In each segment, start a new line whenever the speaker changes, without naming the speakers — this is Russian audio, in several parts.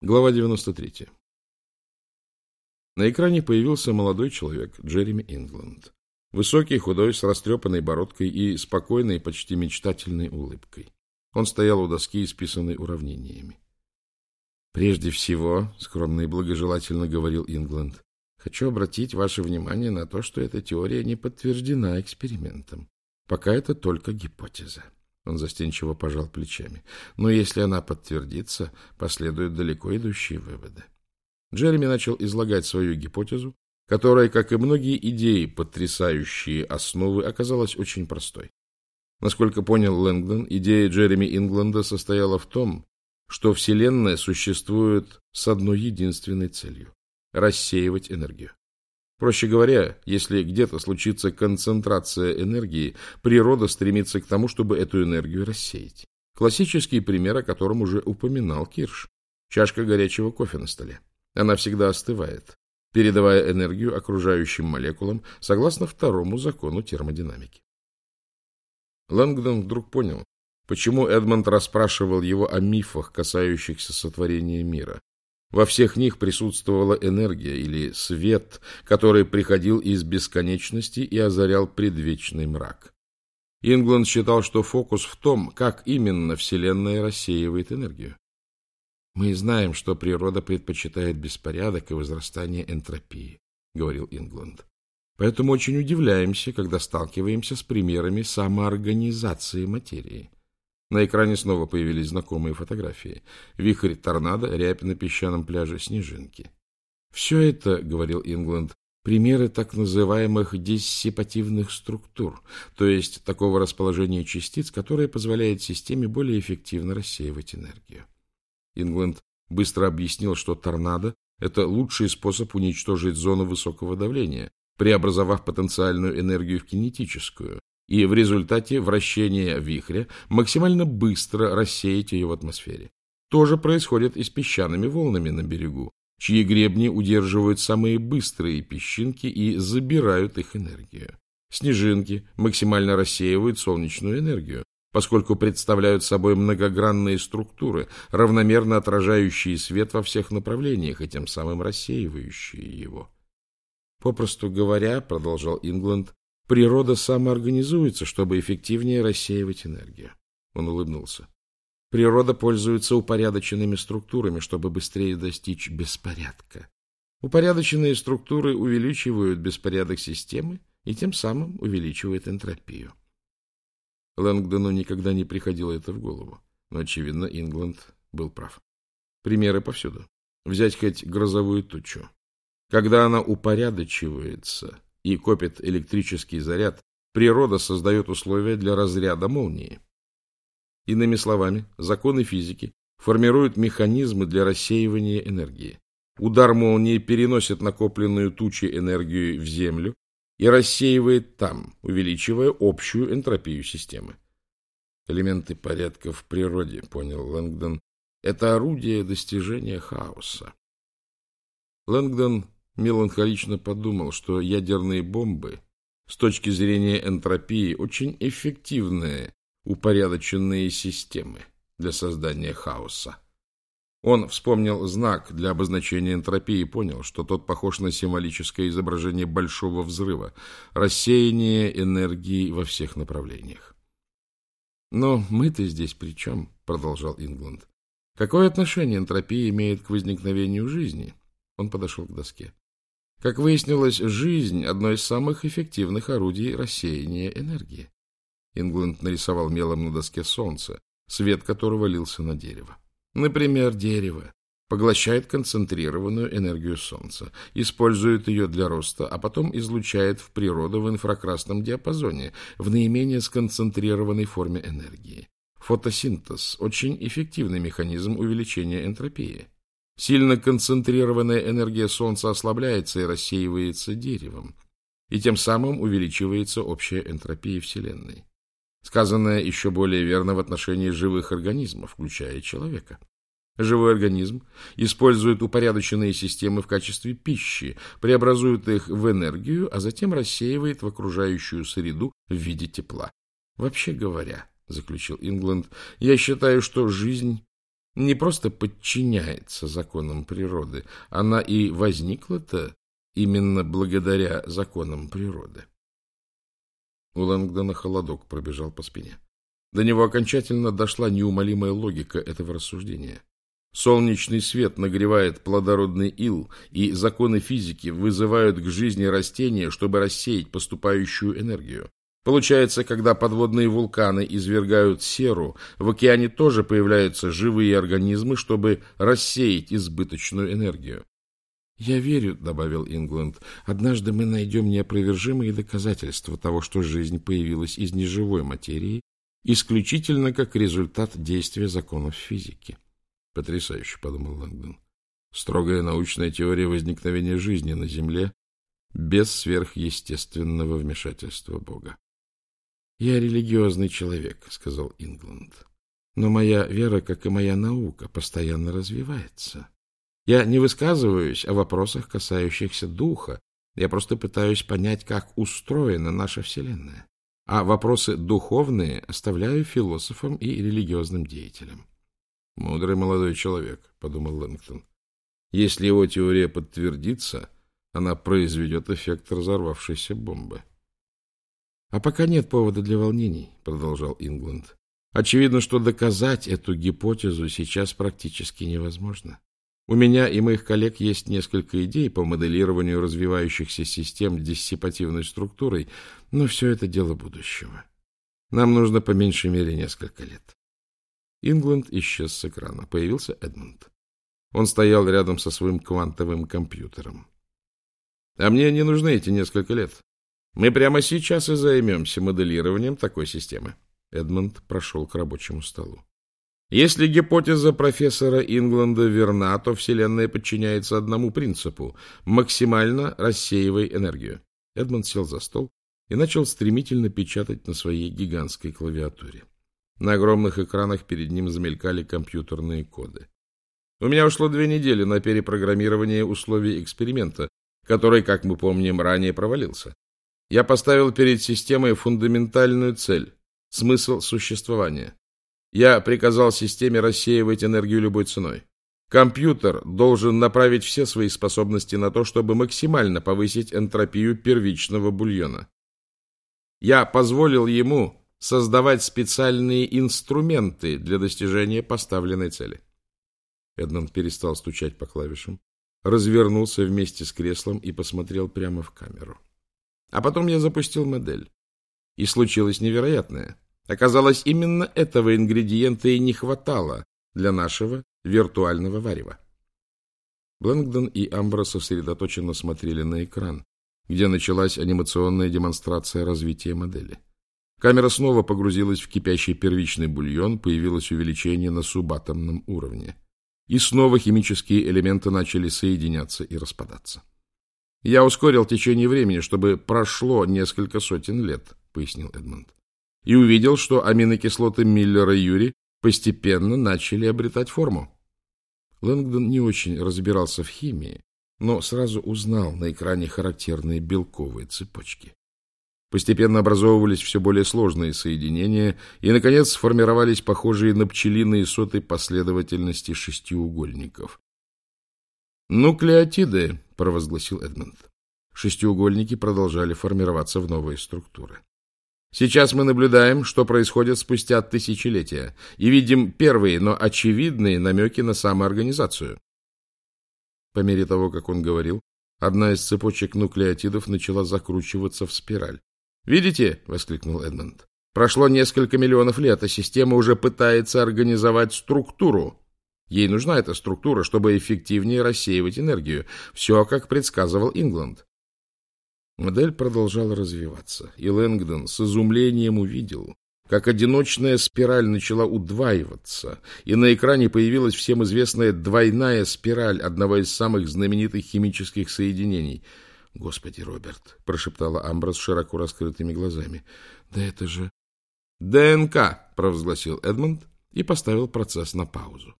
Глава 93. На экране появился молодой человек, Джереми Ингланд. Высокий, худой, с растрепанной бородкой и спокойной, почти мечтательной улыбкой. Он стоял у доски, исписанной уравнениями. «Прежде всего, — скромно и благожелательно говорил Ингланд, — хочу обратить ваше внимание на то, что эта теория не подтверждена экспериментом. Пока это только гипотеза. Он застенчиво пожал плечами. Но если она подтвердится, последуют далеко идущие выводы. Джереми начал излагать свою гипотезу, которая, как и многие идеи, потрясающие основы, оказалась очень простой. Насколько понял Лэнгдон, идея Джереми Ингланда состояла в том, что Вселенная существует с одной единственной целью – рассеивать энергию. Проще говоря, если где-то случится концентрация энергии, природа стремится к тому, чтобы эту энергию рассеять. Классический пример, о котором уже упоминал Кирш. Чашка горячего кофе на столе. Она всегда остывает, передавая энергию окружающим молекулам согласно второму закону термодинамики. Лэнгдон вдруг понял, почему Эдмонд расспрашивал его о мифах, касающихся сотворения мира. Во всех них присутствовала энергия или свет, который приходил из бесконечности и озарял предвечный мрак. Ингланд считал, что фокус в том, как именно Вселенная рассеивает энергию. «Мы знаем, что природа предпочитает беспорядок и возрастание энтропии», — говорил Ингланд. «Поэтому очень удивляемся, когда сталкиваемся с примерами самоорганизации материи. На экране снова появились знакомые фотографии. Вихрь торнадо, рябь на песчаном пляже, снежинки. Все это, говорил Ингланд, примеры так называемых диссипативных структур, то есть такого расположения частиц, которое позволяет системе более эффективно рассеивать энергию. Ингланд быстро объяснил, что торнадо – это лучший способ уничтожить зону высокого давления, преобразовав потенциальную энергию в кинетическую, и в результате вращения вихря максимально быстро рассеять ее в атмосфере. То же происходит и с песчаными волнами на берегу, чьи гребни удерживают самые быстрые песчинки и забирают их энергию. Снежинки максимально рассеивают солнечную энергию, поскольку представляют собой многогранные структуры, равномерно отражающие свет во всех направлениях и тем самым рассеивающие его. Попросту говоря, продолжал Ингланд, Природа самоорганизуется, чтобы эффективнее рассеивать энергию. Он улыбнулся. Природа пользуется упорядоченными структурами, чтобы быстрее достичь беспорядка. Упорядоченные структуры увеличивают беспорядок системы и тем самым увеличивают энтропию. Лэнгдону никогда не приходило это в голову, но, очевидно, Ингланд был прав. Примеры повсюду. Взять хоть грозовую тучу. Когда она упорядочивается, и копит электрический заряд, природа создает условия для разряда молнии. Иными словами, законы физики формируют механизмы для рассеивания энергии. Удар молнии переносит накопленную тучи энергию в Землю и рассеивает там, увеличивая общую энтропию системы. Элементы порядка в природе, понял Лэнгдон, это орудие достижения хаоса. Лэнгдон меланхолично подумал, что ядерные бомбы с точки зрения энтропии очень эффективные упорядоченные системы для создания хаоса. Он вспомнил знак для обозначения энтропии и понял, что тот похож на символическое изображение большого взрыва, рассеяние энергии во всех направлениях. «Но мы-то здесь при чем?» — продолжал Ингланд. «Какое отношение энтропия имеет к возникновению жизни?» Он подошел к доске. Как выяснилось, жизнь – одно из самых эффективных орудий рассеяния энергии. Ингланд нарисовал мелом на доске солнце, свет которого лился на дерево. Например, дерево поглощает концентрированную энергию солнца, использует ее для роста, а потом излучает в природу в инфракрасном диапазоне, в наименее сконцентрированной форме энергии. Фотосинтез – очень эффективный механизм увеличения энтропии. Сильно концентрированная энергия Солнца ослабляется и рассеивается деревом, и тем самым увеличивается общая энтропия Вселенной. Сказанное еще более верно в отношении живых организмов, включая человека. Живой организм использует упорядоченные системы в качестве пищи, преобразует их в энергию, а затем рассеивает в окружающую среду в виде тепла. Вообще говоря, заключил Ингланд, я считаю, что жизнь не просто подчиняется законам природы, она и возникла-то именно благодаря законам природы. У Лэнгдона холодок пробежал по спине. До него окончательно дошла неумолимая логика этого рассуждения. Солнечный свет нагревает плодородный ил, и законы физики вызывают к жизни растения, чтобы рассеять поступающую энергию. Получается, когда подводные вулканы извергают серу, в океане тоже появляются живые организмы, чтобы рассеять избыточную энергию. «Я верю», — добавил Ингланд, — «однажды мы найдем неопровержимые доказательства того, что жизнь появилась из неживой материи, исключительно как результат действия законов физики». «Потрясающе», — подумал Лэнгдон. «Строгая научная теория возникновения жизни на Земле без сверхъестественного вмешательства Бога». «Я религиозный человек», — сказал Ингланд. «Но моя вера, как и моя наука, постоянно развивается. Я не высказываюсь о вопросах, касающихся духа. Я просто пытаюсь понять, как устроена наша Вселенная. А вопросы духовные оставляю философам и религиозным деятелям». «Мудрый молодой человек», — подумал Лэнгтон. «Если его теория подтвердится, она произведет эффект разорвавшейся бомбы». — А пока нет повода для волнений, — продолжал Ингланд. Очевидно, что доказать эту гипотезу сейчас практически невозможно. У меня и моих коллег есть несколько идей по моделированию развивающихся систем диссипативной структурой, но все это дело будущего. Нам нужно по меньшей мере несколько лет. Ингланд исчез с экрана. Появился Эдмунд. Он стоял рядом со своим квантовым компьютером. — А мне не нужны эти несколько лет. Мы прямо сейчас и займемся моделированием такой системы. Эдмонд прошел к рабочему столу. Если гипотеза профессора Ингланда верна, то Вселенная подчиняется одному принципу – максимально рассеивай энергию. Эдмонд сел за стол и начал стремительно печатать на своей гигантской клавиатуре. На огромных экранах перед ним замелькали компьютерные коды. У меня ушло две недели на перепрограммирование условий эксперимента, который, как мы помним, ранее провалился. Я поставил перед системой фундаментальную цель – смысл существования. Я приказал системе рассеивать энергию любой ценой. Компьютер должен направить все свои способности на то, чтобы максимально повысить энтропию первичного бульона. Я позволил ему создавать специальные инструменты для достижения поставленной цели. Эдмонд перестал стучать по клавишам, развернулся вместе с креслом и посмотрел прямо в камеру. А потом я запустил модель. И случилось невероятное. Оказалось, именно этого ингредиента и не хватало для нашего виртуального варева. Блэнгдон и Амбра сосредоточенно смотрели на экран, где началась анимационная демонстрация развития модели. Камера снова погрузилась в кипящий первичный бульон, появилось увеличение на субатомном уровне. И снова химические элементы начали соединяться и распадаться. Я ускорил течение времени, чтобы прошло несколько сотен лет, пояснил Эдмонд. И увидел, что аминокислоты Миллера Юри постепенно начали обретать форму. Лэнгдон не очень разбирался в химии, но сразу узнал на экране характерные белковые цепочки. Постепенно образовывались все более сложные соединения, и, наконец, сформировались похожие на пчелиные соты последовательности шестиугольников. «Нуклеотиды», — провозгласил Эдмонд. Шестиугольники продолжали формироваться в новые структуры. Сейчас мы наблюдаем, что происходит спустя тысячелетия, и видим первые, но очевидные намеки на самоорганизацию. По мере того, как он говорил, одна из цепочек нуклеотидов начала закручиваться в спираль. «Видите?» — воскликнул Эдмонд. «Прошло несколько миллионов лет, а система уже пытается организовать структуру, Ей нужна эта структура, чтобы эффективнее рассеивать энергию. Все, как предсказывал Ингланд. Модель продолжала развиваться, и Лэнгдон с изумлением увидел, как одиночная спираль начала удваиваться, и на экране появилась всем известная двойная спираль одного из самых знаменитых химических соединений. «Господи, Роберт!» — прошептала Амбра с широко раскрытыми глазами. «Да это же...» «ДНК!» — провозгласил Эдмонд и поставил процесс на паузу.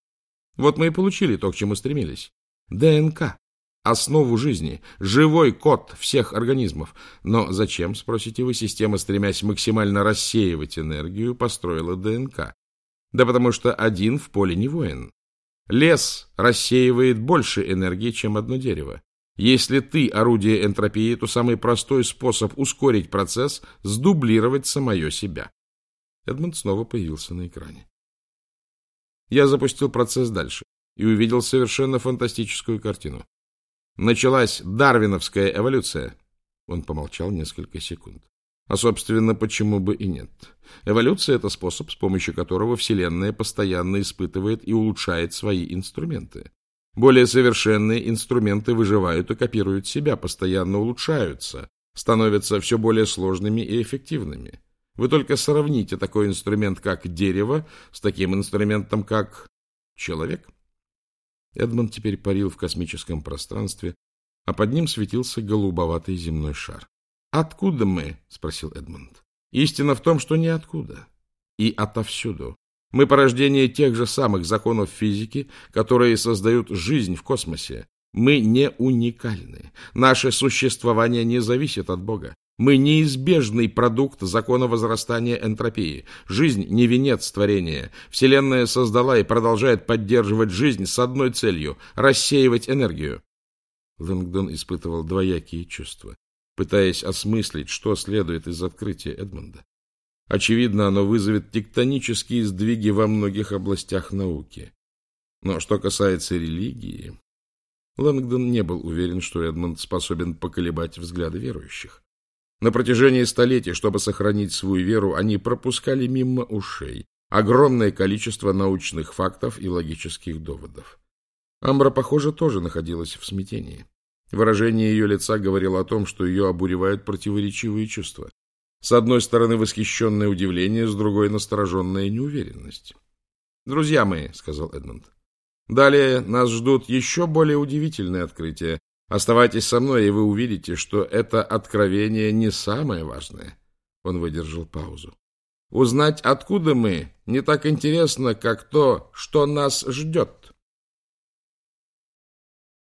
Вот мы и получили то, к чему стремились. ДНК. Основу жизни. Живой код всех организмов. Но зачем, спросите вы, система, стремясь максимально рассеивать энергию, построила ДНК? Да потому что один в поле не воин. Лес рассеивает больше энергии, чем одно дерево. Если ты орудие энтропии, то самый простой способ ускорить процесс – сдублировать самое себя. Эдмонд снова появился на экране. Я запустил процесс дальше и увидел совершенно фантастическую картину. Началась дарвиновская эволюция. Он помолчал несколько секунд. А, собственно, почему бы и нет? Эволюция – это способ, с помощью которого Вселенная постоянно испытывает и улучшает свои инструменты. Более совершенные инструменты выживают и копируют себя, постоянно улучшаются, становятся все более сложными и эффективными. Вы только сравните такой инструмент, как дерево, с таким инструментом, как человек. Эдмонд теперь парил в космическом пространстве, а под ним светился голубоватый земной шар. «Откуда мы?» — спросил Эдмонд. «Истина в том, что ниоткуда. И отовсюду. Мы порождение тех же самых законов физики, которые создают жизнь в космосе. Мы не уникальны. Наше существование не зависит от Бога. Мы неизбежный продукт закона возрастания энтропии. Жизнь не венец творения. Вселенная создала и продолжает поддерживать жизнь с одной целью – рассеивать энергию. Лэнгдон испытывал двоякие чувства пытаясь осмыслить, что следует из открытия Эдмонда. Очевидно, оно вызовет тектонические сдвиги во многих областях науки. Но что касается религии, Лэнгдон не был уверен, что Эдмонд способен поколебать взгляды верующих. На протяжении столетий, чтобы сохранить свою веру, они пропускали мимо ушей огромное количество научных фактов и логических доводов. Амбра, похоже, тоже находилась в смятении. Выражение ее лица говорило о том, что ее обуревают противоречивые чувства. С одной стороны восхищенное удивление, с другой настороженная неуверенность. «Друзья мои», — сказал Эдмонд, — «далее нас ждут еще более удивительные открытия. Оставайтесь со мной, и вы увидите, что это откровение не самое важное». Он выдержал паузу. «Узнать, откуда мы, не так интересно, как то, что нас ждет».